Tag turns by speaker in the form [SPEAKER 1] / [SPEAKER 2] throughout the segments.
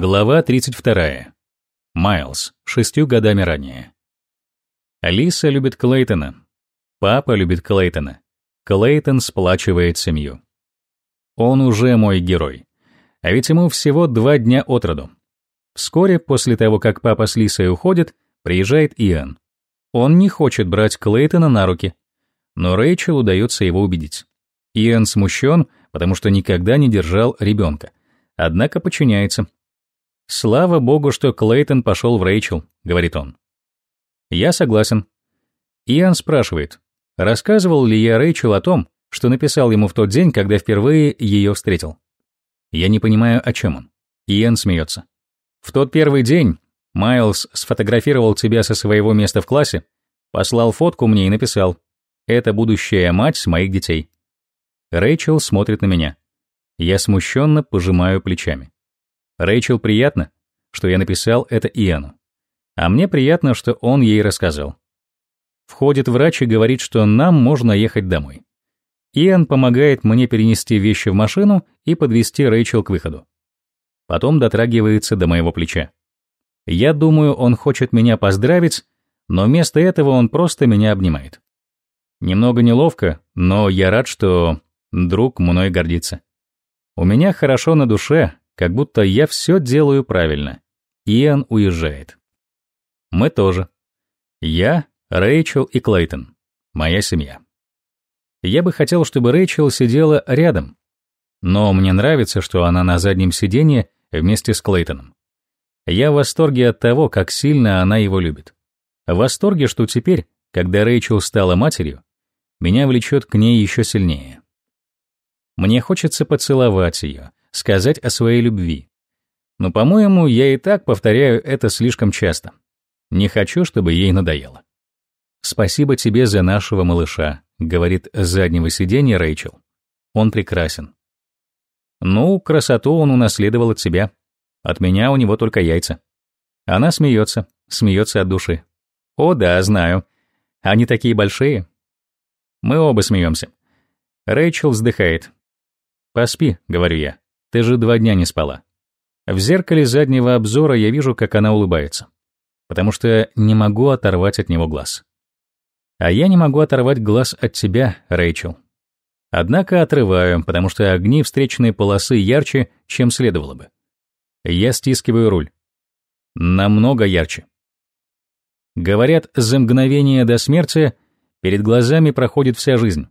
[SPEAKER 1] Глава 32. Майлз, шестью годами ранее. Алиса любит Клейтона. Папа любит Клейтона. Клейтон сплачивает семью. Он уже мой герой. А ведь ему всего два дня от роду. Вскоре после того, как папа с Лисой уходит, приезжает Иэн. Он не хочет брать Клейтона на руки, но Рэйчел удается его убедить. Иэн смущен, потому что никогда не держал ребенка, однако подчиняется. «Слава богу, что Клейтон пошел в Рэйчел», — говорит он. «Я согласен». Иоанн спрашивает, рассказывал ли я Рэйчел о том, что написал ему в тот день, когда впервые ее встретил. Я не понимаю, о чем он. Иэн смеется. В тот первый день Майлз сфотографировал тебя со своего места в классе, послал фотку мне и написал «Это будущая мать моих детей». Рэйчел смотрит на меня. Я смущенно пожимаю плечами. Рэйчел приятно, что я написал это Иану. А мне приятно, что он ей рассказал. Входит врач и говорит, что нам можно ехать домой. Иэн помогает мне перенести вещи в машину и подвести Рэйчел к выходу. Потом дотрагивается до моего плеча. Я думаю, он хочет меня поздравить, но вместо этого он просто меня обнимает. Немного неловко, но я рад, что друг мной гордится. У меня хорошо на душе, как будто я все делаю правильно. Иэн уезжает. Мы тоже. Я, Рэйчел и Клейтон. Моя семья. Я бы хотел, чтобы Рэйчел сидела рядом. Но мне нравится, что она на заднем сиденье вместе с Клейтоном. Я в восторге от того, как сильно она его любит. В восторге, что теперь, когда Рэйчел стала матерью, меня влечет к ней еще сильнее. Мне хочется поцеловать ее, сказать о своей любви. Но, по-моему, я и так повторяю это слишком часто. Не хочу, чтобы ей надоело. «Спасибо тебе за нашего малыша», — говорит с заднего сиденья Рэйчел. «Он прекрасен». «Ну, красоту он унаследовал от себя. От меня у него только яйца». Она смеется, смеется от души. «О, да, знаю. Они такие большие». Мы оба смеемся. Рэйчел вздыхает. «Поспи», — говорю я. Ты же два дня не спала. В зеркале заднего обзора я вижу, как она улыбается. Потому что не могу оторвать от него глаз. А я не могу оторвать глаз от тебя, Рэйчел. Однако отрываю, потому что огни встречной полосы ярче, чем следовало бы. Я стискиваю руль. Намного ярче. Говорят, за мгновение до смерти перед глазами проходит вся жизнь.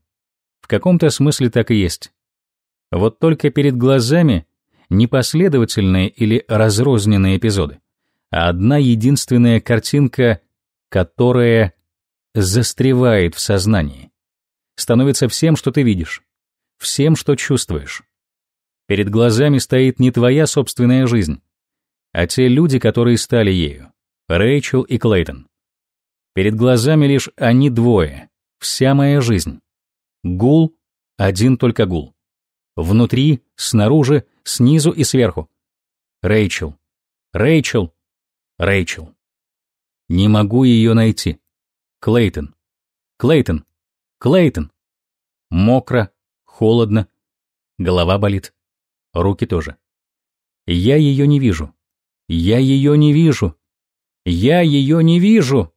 [SPEAKER 1] В каком-то смысле так и есть. Вот только перед глазами не последовательные или разрозненные эпизоды, а одна единственная картинка, которая застревает в сознании, становится всем, что ты видишь, всем, что чувствуешь. Перед глазами стоит не твоя собственная жизнь, а те люди, которые стали ею, Рэйчел и Клейтон. Перед глазами лишь они двое, вся моя жизнь. Гул, один только гул. Внутри, снаружи, снизу и сверху. Рэйчел. Рэйчел. Рэйчел. Не могу ее найти. Клейтон. Клейтон. Клейтон. Мокро, холодно. Голова болит. Руки тоже. Я ее не вижу. Я ее не вижу. Я ее не вижу.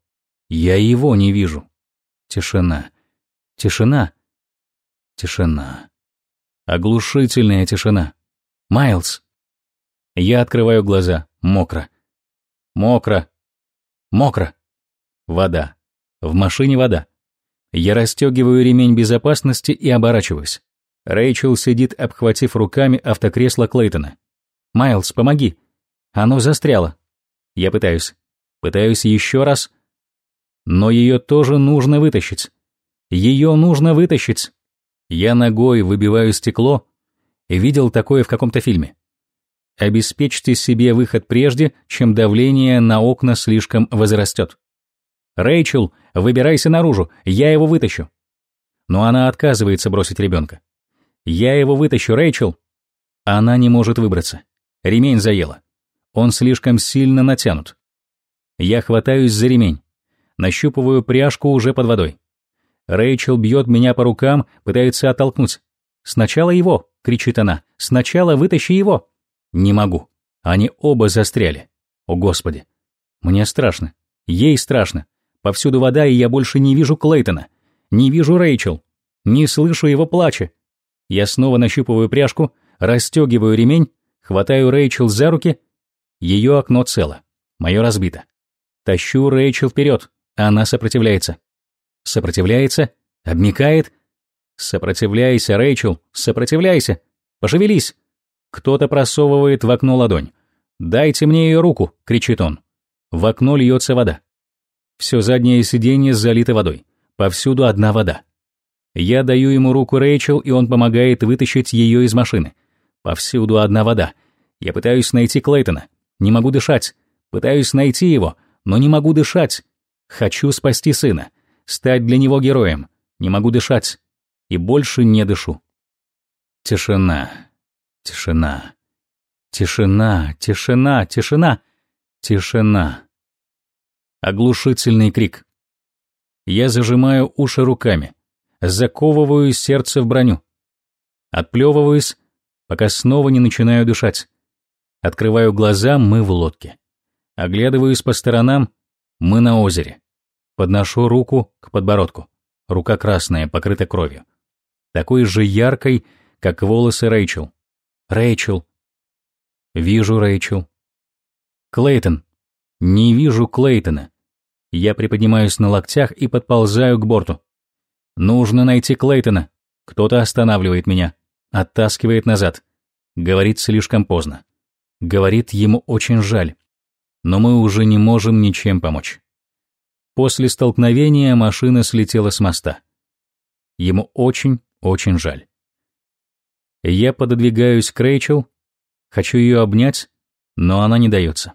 [SPEAKER 1] Я его не вижу. Тишина. Тишина. Тишина. Оглушительная тишина. «Майлз!» Я открываю глаза. Мокро. Мокро. Мокро. Вода. В машине вода. Я расстегиваю ремень безопасности и оборачиваюсь. Рэйчел сидит, обхватив руками автокресло Клейтона. «Майлз, помоги!» Оно застряло. Я пытаюсь. Пытаюсь еще раз. Но ее тоже нужно вытащить. Ее нужно вытащить. Я ногой выбиваю стекло видел такое в каком-то фильме. Обеспечьте себе выход прежде, чем давление на окна слишком возрастет. «Рэйчел, выбирайся наружу, я его вытащу». Но она отказывается бросить ребенка. «Я его вытащу, Рэйчел». Она не может выбраться. Ремень заела. Он слишком сильно натянут. Я хватаюсь за ремень. Нащупываю пряжку уже под водой. Рэйчел бьет меня по рукам, пытается оттолкнуть. «Сначала его!» — кричит она. «Сначала вытащи его!» Не могу. Они оба застряли. О, Господи. Мне страшно. Ей страшно. Повсюду вода, и я больше не вижу Клейтона. Не вижу Рэйчел. Не слышу его плача. Я снова нащупываю пряжку, расстегиваю ремень, хватаю Рэйчел за руки. Ее окно цело. Мое разбито. Тащу Рэйчел вперед. Она сопротивляется. Сопротивляется, обмикает. Сопротивляйся, Рэйчел, сопротивляйся. Пошевелись. Кто-то просовывает в окно ладонь. «Дайте мне ее руку!» — кричит он. В окно льется вода. Все заднее сиденье залито водой. Повсюду одна вода. Я даю ему руку Рэйчел, и он помогает вытащить ее из машины. Повсюду одна вода. Я пытаюсь найти Клейтона. Не могу дышать. Пытаюсь найти его, но не могу дышать. Хочу спасти сына. Стать для него героем. Не могу дышать. И больше не дышу. Тишина. Тишина. Тишина, тишина, тишина, тишина. Оглушительный крик. Я зажимаю уши руками, заковываю сердце в броню. Отплевываюсь, пока снова не начинаю дышать. Открываю глаза, мы в лодке. Оглядываюсь по сторонам, мы на озере. Подношу руку к подбородку. Рука красная, покрыта кровью. Такой же яркой, как волосы Рэйчел. Рэйчел. Вижу Рэйчел. Клейтон. Не вижу Клейтона. Я приподнимаюсь на локтях и подползаю к борту. Нужно найти Клейтона. Кто-то останавливает меня, оттаскивает назад. Говорит слишком поздно. Говорит, ему очень жаль. Но мы уже не можем ничем помочь. После столкновения машина слетела с моста. Ему очень, очень жаль. Я пододвигаюсь к Рэйчел, хочу ее обнять, но она не дается.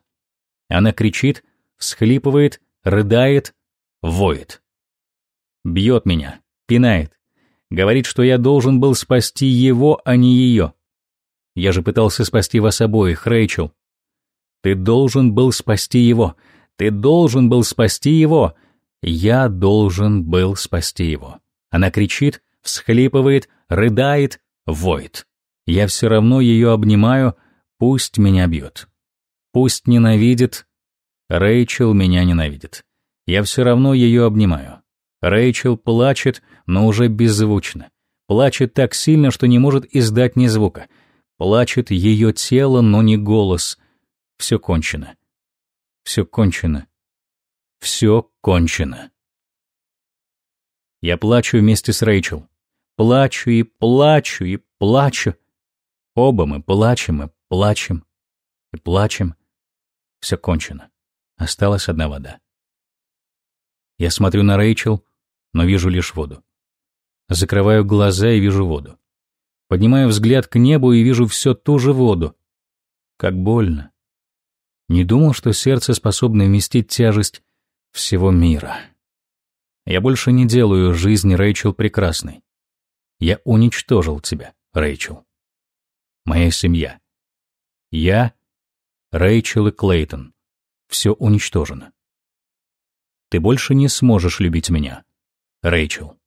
[SPEAKER 1] Она кричит, всхлипывает, рыдает, воет. Бьет меня, пинает, говорит, что я должен был спасти его, а не ее. Я же пытался спасти вас обоих, Рэйчел. Ты должен был спасти его. Ты должен был спасти его. Я должен был спасти его. Она кричит, всхлипывает, рыдает, воет. Я все равно ее обнимаю, пусть меня бьет. Пусть ненавидит. Рэйчел меня ненавидит. Я все равно ее обнимаю. Рэйчел плачет, но уже беззвучно. Плачет так сильно, что не может издать ни звука. Плачет ее тело, но не голос. Все кончено. Все кончено. Все кончено. Я плачу вместе с Рэйчел. Плачу и плачу и плачу. Оба мы плачем и плачем и плачем. Все кончено. Осталась одна вода. Я смотрю на Рэйчел, но вижу лишь воду. Закрываю глаза и вижу воду. Поднимаю взгляд к небу и вижу все ту же воду. Как больно. Не думал, что сердце способно вместить тяжесть всего мира. Я больше не делаю жизнь Рэйчел прекрасной. Я уничтожил тебя, Рэйчел. Моя семья. Я, Рэйчел и Клейтон. Все уничтожено. Ты больше не сможешь любить меня, Рэйчел.